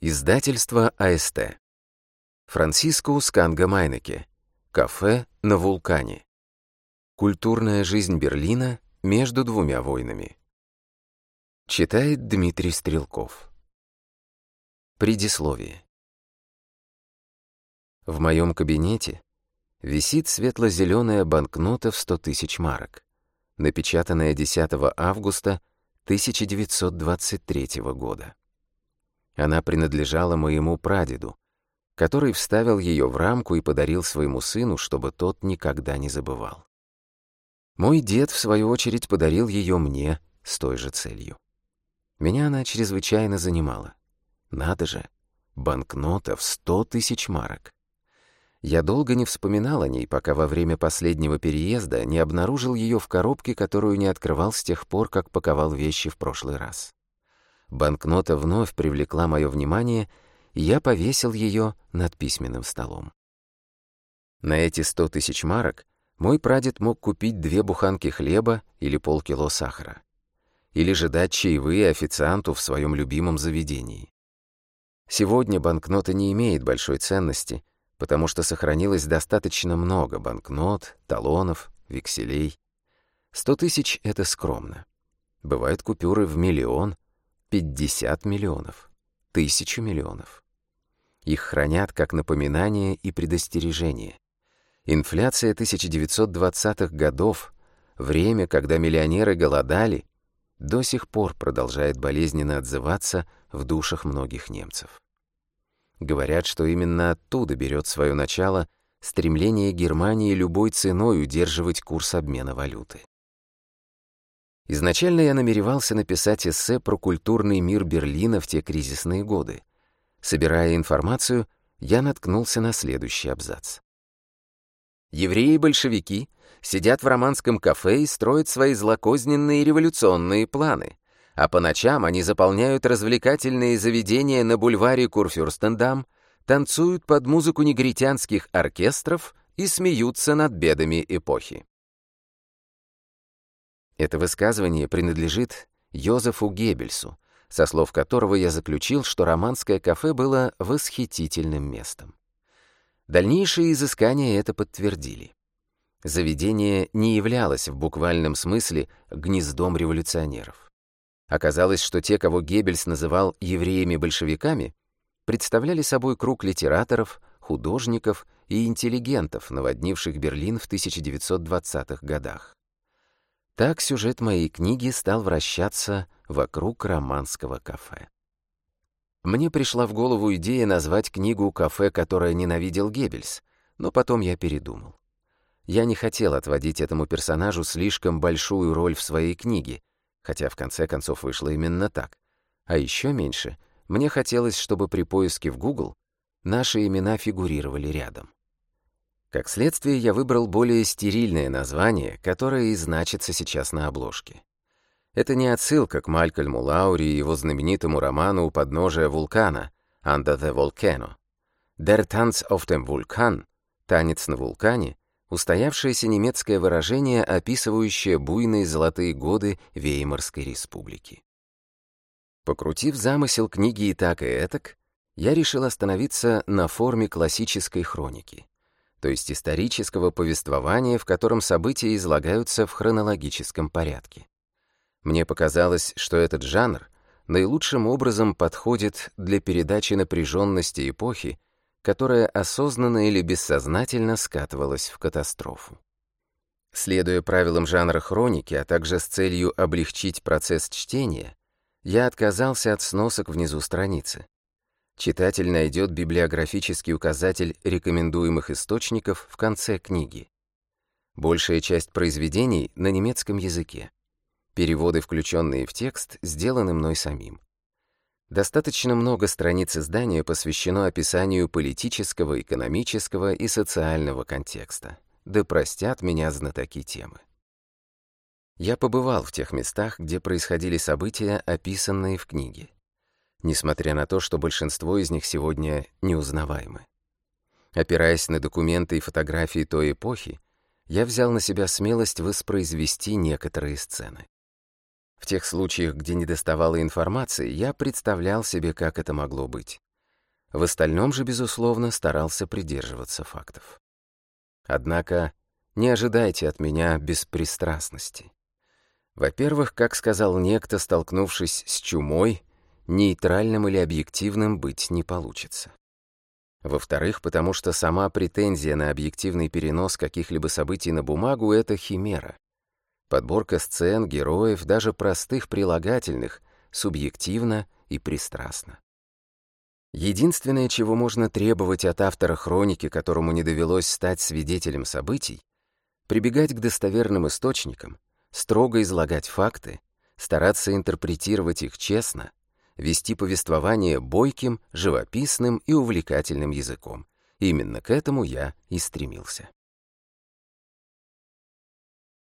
Издательство АСТ. Франциско Сканга Майнеке. Кафе на вулкане. Культурная жизнь Берлина между двумя войнами. Читает Дмитрий Стрелков. Предисловие. В моем кабинете висит светло-зеленая банкнота в 100 тысяч марок, напечатанная 10 августа 1923 года. Она принадлежала моему прадеду, который вставил ее в рамку и подарил своему сыну, чтобы тот никогда не забывал. Мой дед, в свою очередь, подарил ее мне с той же целью. Меня она чрезвычайно занимала. Надо же, банкнота в сто тысяч марок. Я долго не вспоминал о ней, пока во время последнего переезда не обнаружил ее в коробке, которую не открывал с тех пор, как паковал вещи в прошлый раз. Банкнота вновь привлекла мое внимание, и я повесил ее над письменным столом. На эти сто тысяч марок мой прадед мог купить две буханки хлеба или полкило сахара. Или же дать чаевые официанту в своем любимом заведении. Сегодня банкнота не имеет большой ценности, потому что сохранилось достаточно много банкнот, талонов, векселей. Сто тысяч — это скромно. Бывают купюры в миллион, 50 миллионов, тысячу миллионов. Их хранят как напоминание и предостережение. Инфляция 1920-х годов, время, когда миллионеры голодали, до сих пор продолжает болезненно отзываться в душах многих немцев. Говорят, что именно оттуда берет свое начало стремление Германии любой ценой удерживать курс обмена валюты. Изначально я намеревался написать эссе про культурный мир Берлина в те кризисные годы. Собирая информацию, я наткнулся на следующий абзац. Евреи-большевики сидят в романском кафе и строят свои злокозненные революционные планы, а по ночам они заполняют развлекательные заведения на бульваре Курфюрстендам, танцуют под музыку негритянских оркестров и смеются над бедами эпохи. Это высказывание принадлежит Йозефу Геббельсу, со слов которого я заключил, что романское кафе было восхитительным местом. Дальнейшие изыскания это подтвердили. Заведение не являлось в буквальном смысле гнездом революционеров. Оказалось, что те, кого Геббельс называл евреями-большевиками, представляли собой круг литераторов, художников и интеллигентов, наводнивших Берлин в 1920-х годах. Так сюжет моей книги стал вращаться вокруг романского кафе. Мне пришла в голову идея назвать книгу «Кафе, которое ненавидел Геббельс», но потом я передумал. Я не хотел отводить этому персонажу слишком большую роль в своей книге, хотя в конце концов вышло именно так. А еще меньше, мне хотелось, чтобы при поиске в Google наши имена фигурировали рядом. Как следствие, я выбрал более стерильное название, которое и значится сейчас на обложке. Это не отсылка к Малькольму Лаури и его знаменитому роману «У подножия вулкана» «Under the Volcano». «Der Tanz auf dem Vulkan» — «Танец на вулкане» — устоявшееся немецкое выражение, описывающее буйные золотые годы Веймарской республики. Покрутив замысел книги и так и этак, я решил остановиться на форме классической хроники то есть исторического повествования, в котором события излагаются в хронологическом порядке. Мне показалось, что этот жанр наилучшим образом подходит для передачи напряженности эпохи, которая осознанно или бессознательно скатывалась в катастрофу. Следуя правилам жанра хроники, а также с целью облегчить процесс чтения, я отказался от сносок внизу страницы. Читатель найдет библиографический указатель рекомендуемых источников в конце книги. Большая часть произведений на немецком языке. Переводы, включенные в текст, сделаны мной самим. Достаточно много страниц издания посвящено описанию политического, экономического и социального контекста. Да простят меня знатоки темы. Я побывал в тех местах, где происходили события, описанные в книге несмотря на то, что большинство из них сегодня неузнаваемы. Опираясь на документы и фотографии той эпохи, я взял на себя смелость воспроизвести некоторые сцены. В тех случаях, где недоставало информации, я представлял себе, как это могло быть. В остальном же, безусловно, старался придерживаться фактов. Однако не ожидайте от меня беспристрастности. Во-первых, как сказал некто, столкнувшись с чумой, нейтральным или объективным быть не получится. Во-вторых, потому что сама претензия на объективный перенос каких-либо событий на бумагу — это химера. Подборка сцен, героев, даже простых прилагательных, субъективно и пристрастно. Единственное, чего можно требовать от автора хроники, которому не довелось стать свидетелем событий, прибегать к достоверным источникам, строго излагать факты, стараться интерпретировать их честно, вести повествование бойким, живописным и увлекательным языком. Именно к этому я и стремился.